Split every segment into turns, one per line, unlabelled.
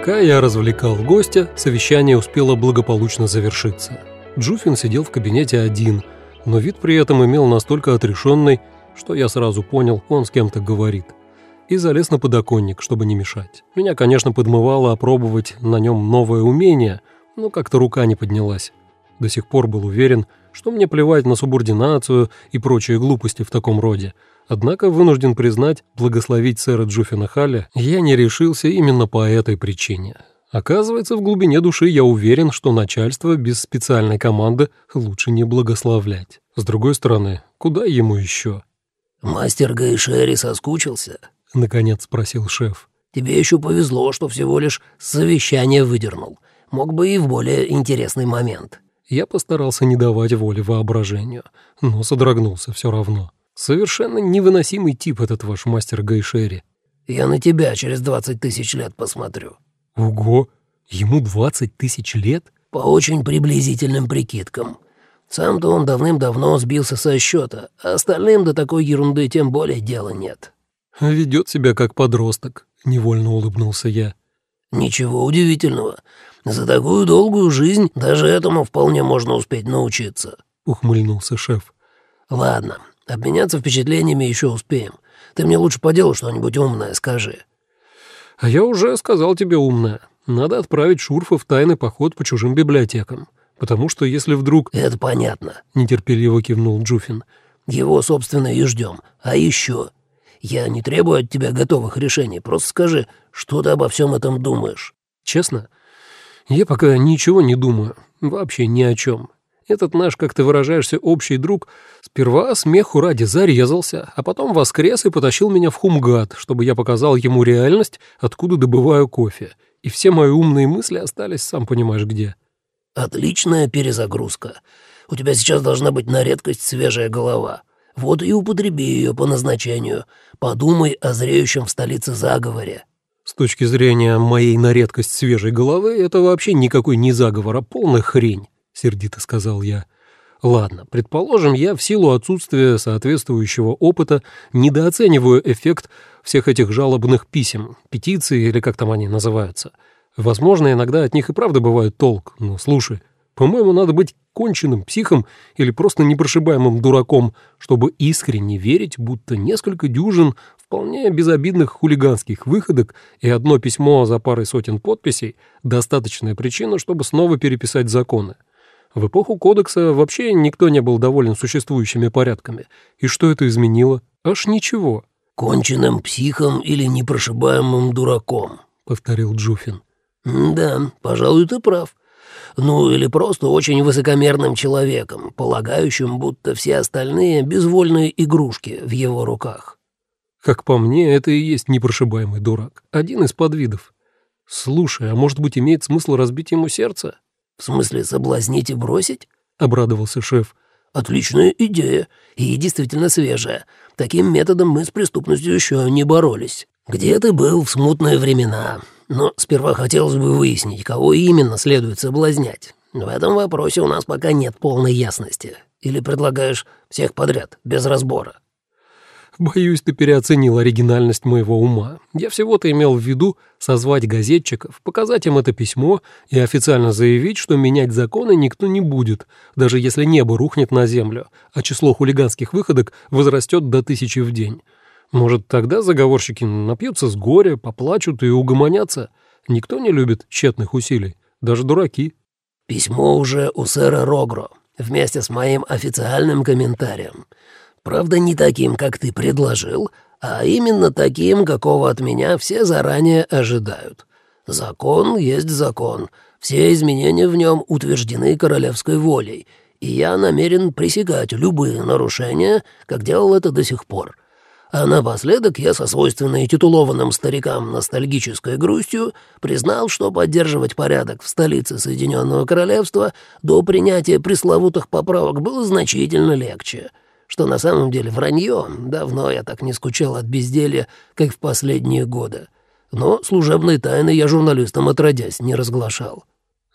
Пока я развлекал гостя, совещание успело благополучно завершиться. Джуфин сидел в кабинете один, но вид при этом имел настолько отрешенный, что я сразу понял, он с кем-то говорит. И залез на подоконник, чтобы не мешать. Меня, конечно, подмывало опробовать на нем новое умение, но как-то рука не поднялась. До сих пор был уверен, что мне плевать на субординацию и прочие глупости в таком роде. Однако вынужден признать, благословить сэра Джуфина Халля я не решился именно по этой причине. Оказывается, в глубине души я уверен, что начальство без специальной команды лучше не благословлять. С другой стороны, куда ему еще?
«Мастер Гайшери соскучился?»
— наконец спросил шеф.
«Тебе еще повезло, что всего лишь совещание выдернул. Мог бы и в более интересный момент».
Я постарался не давать воли воображению, но содрогнулся все равно. Совершенно невыносимый тип этот ваш мастер Гайшери.
«Я на тебя через двадцать тысяч лет посмотрю».
«Ого! Ему двадцать тысяч лет?»
«По очень приблизительным прикидкам. Сам-то он давным-давно сбился со счета, а остальным до такой ерунды тем более дела нет».
«Ведет себя как подросток», — невольно улыбнулся я.
«Ничего удивительного. За такую долгую жизнь даже этому вполне можно успеть научиться», —
ухмыльнулся шеф.
«Ладно, обменяться впечатлениями еще успеем. Ты мне лучше по делу что-нибудь умное скажи».
«А я уже сказал тебе умное. Надо отправить Шурфа в тайный поход по чужим библиотекам. Потому что если вдруг...»
«Это понятно», —
нетерпеливо кивнул Джуфин.
«Его, собственно, и ждем. А еще...» Я не требую от тебя готовых решений, просто скажи, что ты обо всем этом думаешь».
«Честно, я пока ничего не думаю, вообще ни о чем. Этот наш, как ты выражаешься, общий друг сперва смеху ради зарезался, а потом воскрес и потащил меня в Хумгат, чтобы я показал ему реальность, откуда добываю кофе. И все мои умные мысли остались, сам понимаешь, где».
«Отличная перезагрузка. У тебя сейчас должна быть на редкость свежая голова». Вот и употреби ее по назначению. Подумай о зреющем в столице заговоре».
С точки зрения моей на редкость свежей головы, это вообще никакой не заговор, а полная хрень, сердито сказал я. Ладно, предположим, я в силу отсутствия соответствующего опыта недооцениваю эффект всех этих жалобных писем, петиций или как там они называются. Возможно, иногда от них и правда бывает толк, но слушай, по-моему, надо быть конченным психом или просто непрошибаемым дураком, чтобы искренне верить, будто несколько дюжин вполне безобидных хулиганских выходок и одно письмо за парой сотен подписей – достаточная причина, чтобы снова переписать законы. В эпоху кодекса вообще никто не был доволен существующими порядками. И что это изменило? Аж ничего.
«Конченным психом или непрошибаемым дураком», — повторил Джуфин. «Да, пожалуй, ты прав. Ну, или просто очень высокомерным человеком, полагающим, будто все остальные — безвольные игрушки в его руках.
Как по мне, это и есть непрошибаемый дурак. Один из подвидов. Слушай, а может быть, имеет смысл разбить ему сердце?
В смысле, соблазнить и бросить?
Обрадовался шеф.
Отличная идея. И действительно свежая. Таким методом мы с преступностью еще не боролись. Где ты был в смутные времена? Но сперва хотелось бы выяснить, кого именно следует соблазнять. В этом вопросе у нас пока нет полной ясности. Или предлагаешь всех подряд, без разбора?»
«Боюсь, ты переоценил оригинальность моего ума. Я всего-то имел в виду созвать газетчиков, показать им это письмо и официально заявить, что менять законы никто не будет, даже если небо рухнет на землю, а число хулиганских выходок возрастет до тысячи в день. Может, тогда заговорщики напьются с горя, поплачут и угомонятся? Никто не любит тщетных усилий, даже дураки.
Письмо уже у сэра Рогро, вместе с моим официальным комментарием. Правда, не таким, как ты предложил, а именно таким, какого от меня все заранее ожидают. Закон есть закон, все изменения в нем утверждены королевской волей, и я намерен пресекать любые нарушения, как делал это до сих пор. А напоследок я со свойственной титулованным старикам ностальгической грустью признал, что поддерживать порядок в столице Соединенного Королевства до принятия пресловутых поправок было значительно легче, что на самом деле вранье, давно я так не скучал от безделья, как в последние годы. Но служебные тайны я журналистам отродясь не разглашал.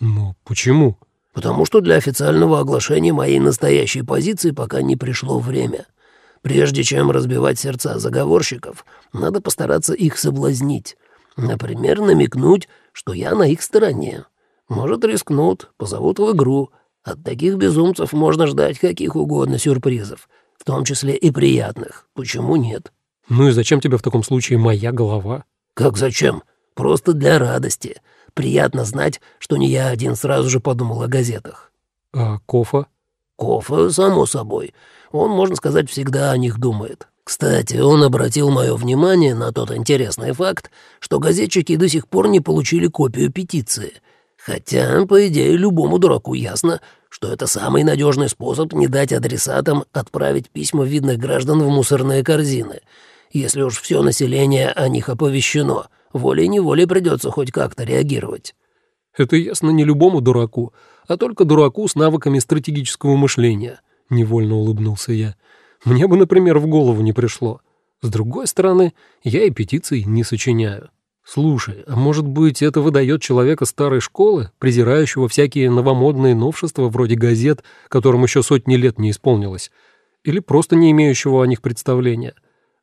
«Ну, почему?»
«Потому что для официального оглашения моей настоящей позиции пока не пришло время». Прежде чем разбивать сердца заговорщиков, надо постараться их соблазнить. Например, намекнуть, что я на их стороне. Может, рискнут, позовут в игру. От таких безумцев можно ждать каких угодно сюрпризов, в том числе и приятных. Почему нет?
Ну и зачем тебе в таком случае моя голова?
Как зачем? Просто для радости. Приятно знать, что не я один сразу же подумал о газетах.
А Кофа?
Кофа, само собой. Он, можно сказать, всегда о них думает. Кстати, он обратил мое внимание на тот интересный факт, что газетчики до сих пор не получили копию петиции. Хотя, по идее, любому дураку ясно, что это самый надежный способ не дать адресатам отправить письма видных граждан в мусорные корзины. Если уж все население о них оповещено, волей-неволей придется хоть как-то реагировать.
Это ясно не любому дураку, а только дураку с навыками стратегического мышления, невольно улыбнулся я. Мне бы, например, в голову не пришло. С другой стороны, я и петиций не сочиняю. Слушай, а может быть, это выдает человека старой школы, презирающего всякие новомодные новшества вроде газет, которым еще сотни лет не исполнилось, или просто не имеющего о них представления?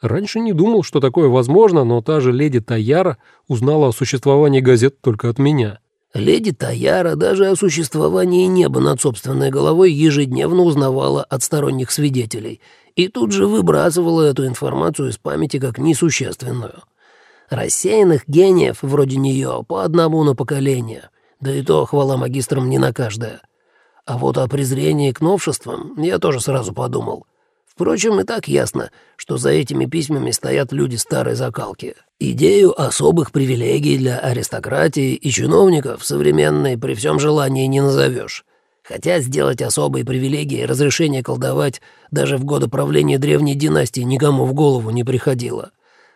Раньше не думал, что такое возможно, но та же леди Таяра узнала о существовании газет только от меня.
Леди Таяра даже о существовании неба над собственной головой ежедневно узнавала от сторонних свидетелей и тут же выбрасывала эту информацию из памяти как несущественную. Рассеянных гениев вроде нее по одному на поколение, да и то хвала магистрам не на каждое. А вот о презрении к новшествам я тоже сразу подумал. Впрочем, и так ясно, что за этими письмами стоят люди старой закалки. Идею особых привилегий для аристократии и чиновников современной при всем желании не назовешь. Хотя сделать особые привилегии и разрешение колдовать даже в годы правления древней династии никому в голову не приходило.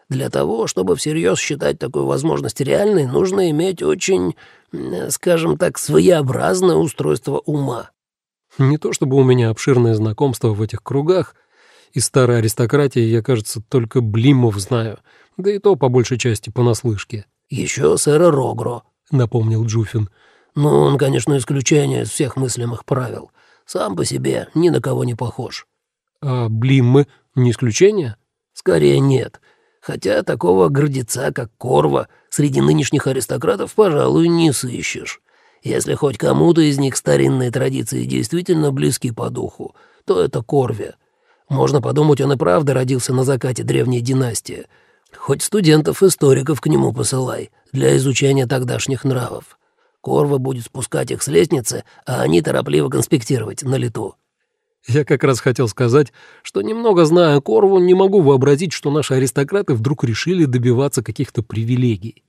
Для того, чтобы всерьез считать такую возможность реальной, нужно иметь очень, скажем так, своеобразное устройство ума.
Не то чтобы у меня обширное знакомство в этих кругах, из старой аристократии я, кажется, только Блимов знаю, да и то по большей части понаслышке.
«Еще сэра Рогро», — напомнил Джуфин. «Но «Ну, он, конечно, исключение из всех мыслимых правил. Сам по себе ни на кого не похож».
«А Блиммы не исключение?»
«Скорее нет. Хотя такого гордеца, как Корва, среди нынешних аристократов, пожалуй, не сыщешь. Если хоть кому-то из них старинные традиции действительно близки по духу, то это Корве». Можно подумать, он и правда родился на закате древней династии. Хоть студентов-историков к нему посылай для изучения тогдашних нравов. Корва будет спускать их с лестницы, а они торопливо конспектировать на лету.
Я как раз хотел сказать, что немного зная Корву, не могу вообразить, что наши аристократы вдруг решили добиваться каких-то привилегий.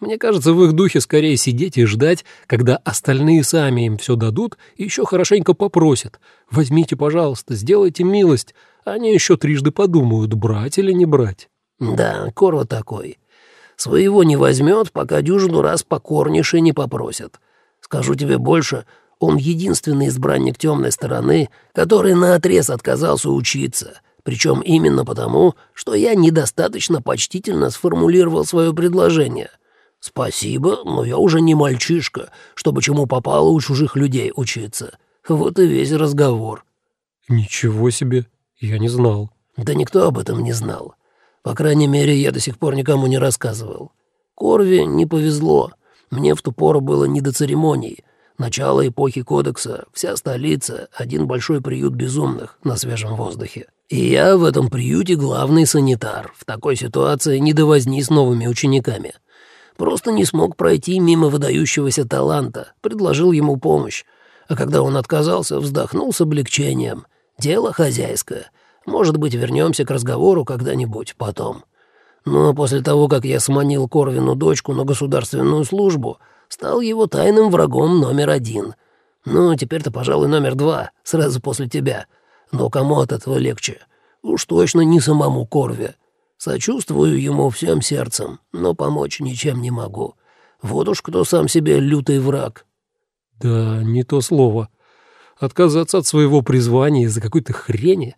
Мне кажется, в их духе скорее сидеть и ждать, когда остальные сами им все дадут и еще хорошенько попросят. Возьмите, пожалуйста, сделайте милость. Они еще трижды подумают, брать или не брать.
Да, Корва такой. Своего не возьмет, пока дюжину раз покорнейше не попросят. Скажу тебе больше, он единственный избранник темной стороны, который наотрез отказался учиться, причем именно потому, что я недостаточно почтительно сформулировал свое предложение — «Спасибо, но я уже не мальчишка, чтобы чему попало у чужих людей учиться. Вот и весь разговор».
«Ничего себе, я не знал».
«Да никто об этом не знал. По крайней мере, я до сих пор никому не рассказывал. Корве не повезло. Мне в ту пору было не до церемоний. Начало эпохи Кодекса, вся столица, один большой приют безумных на свежем воздухе. И я в этом приюте главный санитар. В такой ситуации не до возни с новыми учениками. Просто не смог пройти мимо выдающегося таланта, предложил ему помощь. А когда он отказался, вздохнул с облегчением. Дело хозяйское. Может быть, вернемся к разговору когда-нибудь потом. Но после того, как я сманил Корвину дочку на государственную службу, стал его тайным врагом номер один. Ну, теперь-то, пожалуй, номер два, сразу после тебя. Но кому от этого легче? Уж точно не самому Корве. Сочувствую ему всем сердцем, но помочь ничем не могу. Вот уж кто сам себе лютый враг».
«Да, не то слово. Отказаться от своего призвания из-за какой-то хрени?»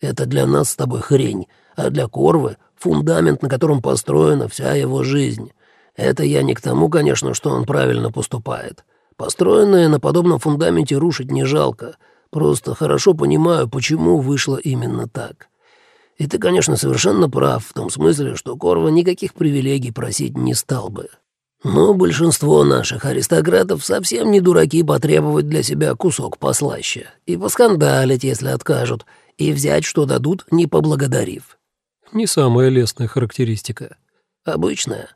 «Это для нас с тобой хрень, а для Корвы — фундамент, на котором построена вся его жизнь. Это я не к тому, конечно, что он правильно поступает. Построенное на подобном фундаменте рушить не жалко. Просто хорошо понимаю, почему вышло именно так. И ты, конечно, совершенно прав в том смысле, что Корва никаких привилегий просить не стал бы. Но большинство наших аристократов совсем не дураки потребовать для себя кусок послаще, и поскандалить, если откажут, и взять, что дадут, не поблагодарив.
Не самая лестная характеристика.
Обычная.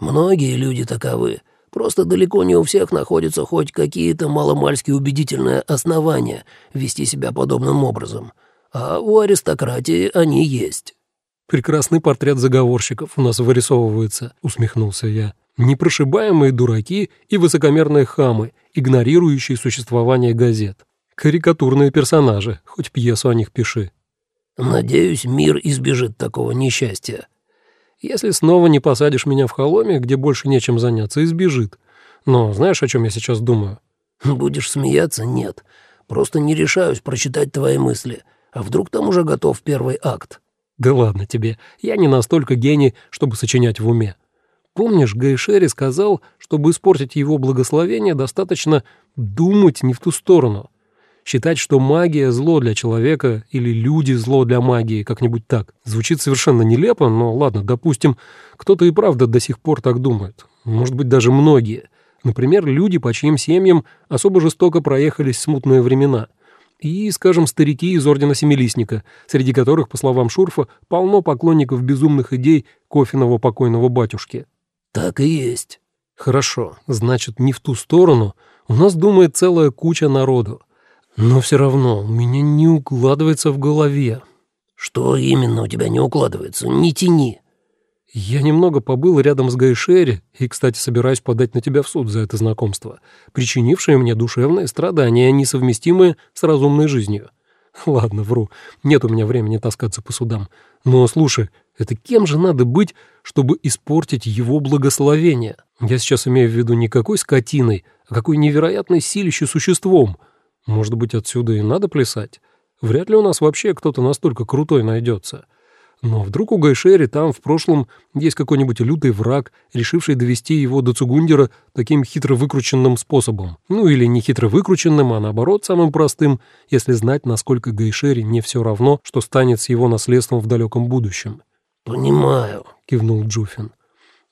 Многие люди таковы. Просто далеко не у всех находятся хоть какие-то маломальски убедительные основания вести себя подобным образом. А у аристократии они есть.
«Прекрасный портрет заговорщиков у нас вырисовывается», — усмехнулся я. «Непрошибаемые дураки и высокомерные хамы, игнорирующие существование газет. Карикатурные персонажи, хоть пьесу о них пиши».
«Надеюсь, мир избежит такого несчастья».
«Если снова не посадишь меня в холоме, где больше нечем заняться, избежит. Но знаешь, о чем я сейчас думаю?»
«Будешь смеяться? Нет. Просто не решаюсь прочитать твои мысли. А вдруг там уже готов первый акт?»
Да ладно тебе, я не настолько гений, чтобы сочинять в уме. Помнишь, Гайшери сказал, чтобы испортить его благословение, достаточно думать не в ту сторону. Считать, что магия — зло для человека или люди — зло для магии, как-нибудь так. Звучит совершенно нелепо, но ладно, допустим, кто-то и правда до сих пор так думает. Может быть, даже многие. Например, люди, по чьим семьям особо жестоко проехались смутные времена — и, скажем, старики из Ордена Семилистника, среди которых, по словам Шурфа, полно поклонников безумных идей кофиного покойного батюшки.
«Так и есть».
«Хорошо, значит, не в ту сторону. У нас думает целая куча народу. Но все равно у меня не укладывается в голове».
«Что именно у тебя не укладывается? Не тяни».
«Я немного побыл рядом с Гайшери и, кстати, собираюсь подать на тебя в суд за это знакомство, причинившее мне душевные страдания, несовместимые с разумной жизнью. Ладно, вру, нет у меня времени таскаться по судам. Но, слушай, это кем же надо быть, чтобы испортить его благословение? Я сейчас имею в виду не какой скотиной, а какой невероятной силищей существом. Может быть, отсюда и надо плясать? Вряд ли у нас вообще кто-то настолько крутой найдется». Но вдруг у Гайшери там в прошлом есть какой-нибудь лютый враг, решивший довести его до Цугундера таким хитро выкрученным способом. Ну или не хитро выкрученным, а наоборот самым простым, если знать, насколько Гайшери не все равно, что станет с его наследством в далеком будущем.
«Понимаю», — кивнул Джуфин.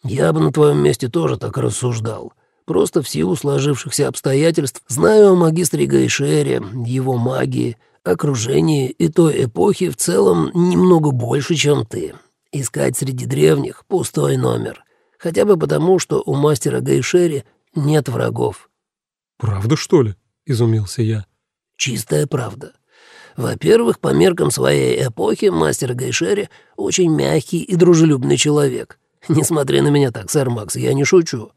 «Я бы на твоем месте тоже так рассуждал. Просто в силу сложившихся обстоятельств знаю о магистре Гайшере, его магии» окружении и той эпохи в целом немного больше, чем ты. Искать среди древних пустой номер. Хотя бы потому, что у мастера Гайшери нет врагов».
«Правда, что ли?» — изумился я.
«Чистая правда. Во-первых, по меркам своей эпохи мастер Гайшери очень мягкий и дружелюбный человек. Не смотри на меня так, сэр Макс, я не шучу.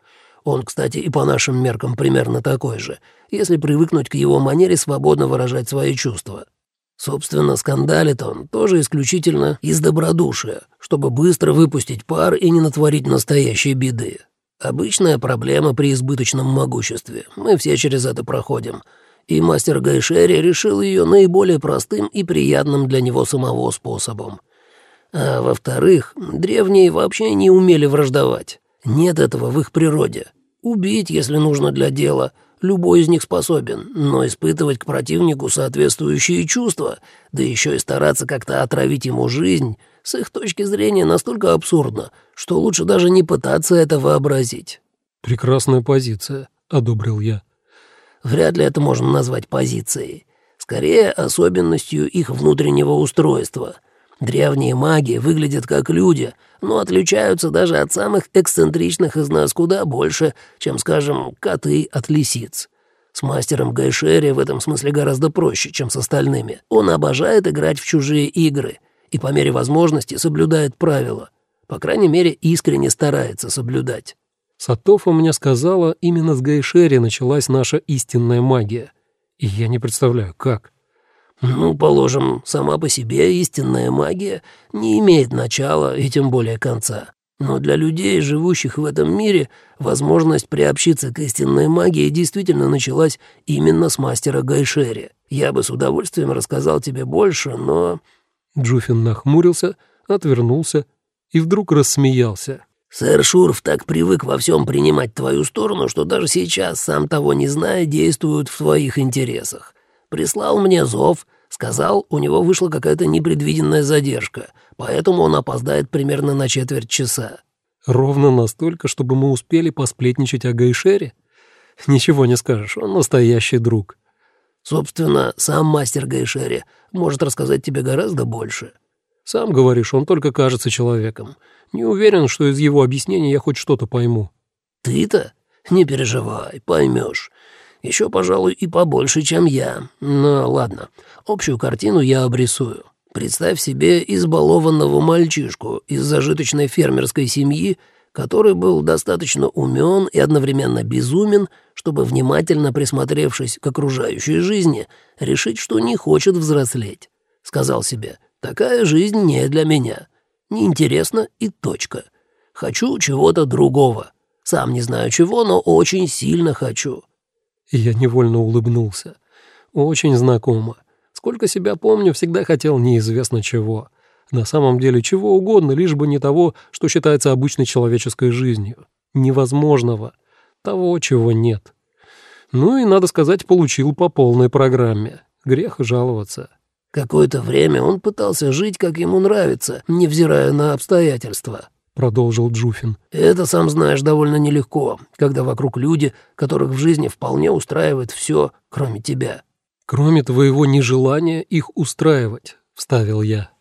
Он, кстати, и по нашим меркам примерно такой же, если привыкнуть к его манере свободно выражать свои чувства. Собственно, скандалит он тоже исключительно из добродушия, чтобы быстро выпустить пар и не натворить настоящей беды. Обычная проблема при избыточном могуществе. Мы все через это проходим. И мастер Гайшери решил ее наиболее простым и приятным для него самого способом. А во-вторых, древние вообще не умели враждовать. Нет этого в их природе. Убить, если нужно для дела, любой из них способен, но испытывать к противнику соответствующие чувства, да еще и стараться как-то отравить ему жизнь, с их точки зрения настолько абсурдно, что лучше даже не пытаться это вообразить.
«Прекрасная позиция», — одобрил я.
«Вряд ли это можно назвать позицией. Скорее, особенностью их внутреннего устройства. Древние маги выглядят как люди, но отличаются даже от самых эксцентричных из нас куда больше, чем, скажем, коты от лисиц. С мастером Гайшери в этом смысле гораздо проще, чем с остальными. Он обожает играть в чужие игры и по мере возможности соблюдает правила. По крайней мере, искренне старается соблюдать.
Сатофа мне сказала, именно с Гайшери началась наша истинная магия. И я не представляю, как.
Ну, положим, сама по себе истинная магия не имеет начала и тем более конца. Но для людей, живущих в этом мире, возможность приобщиться к истинной магии действительно началась именно с мастера Гайшери. Я бы с удовольствием рассказал тебе больше, но...»
Джуфин нахмурился, отвернулся и вдруг рассмеялся.
«Сэр Шурф так привык во всем принимать твою сторону, что даже сейчас, сам того не зная, действует в твоих интересах. Прислал мне зов, сказал, у него вышла какая-то непредвиденная задержка, поэтому он опоздает примерно на четверть часа».
Ровно настолько, чтобы мы успели посплетничать о Гайшере? Ничего не скажешь, он настоящий друг.
Собственно, сам мастер Гайшери может рассказать тебе гораздо больше.
Сам говоришь, он только кажется человеком. Не уверен, что из его объяснений я хоть что-то пойму.
Ты-то? Не переживай, поймешь. Еще, пожалуй, и побольше, чем я. Но ладно, общую картину я обрисую. Представь себе избалованного мальчишку из зажиточной фермерской семьи, который был достаточно умен и одновременно безумен, чтобы, внимательно присмотревшись к окружающей жизни, решить, что не хочет взрослеть. Сказал себе, такая жизнь не для меня. Неинтересно и точка. Хочу чего-то другого. Сам не знаю чего, но очень сильно хочу».
Я невольно улыбнулся. Очень знакомо. Сколько себя помню, всегда хотел неизвестно чего. На самом деле чего угодно, лишь бы не того, что считается обычной человеческой жизнью. Невозможного. Того, чего нет. Ну и, надо сказать, получил по полной программе. Грех жаловаться.
Какое-то время он пытался жить, как ему нравится, невзирая на обстоятельства. — продолжил Джуфин. «Это, сам знаешь, довольно нелегко, когда вокруг люди, которых в жизни вполне устраивает все, кроме тебя».
«Кроме твоего нежелания их устраивать», — вставил я.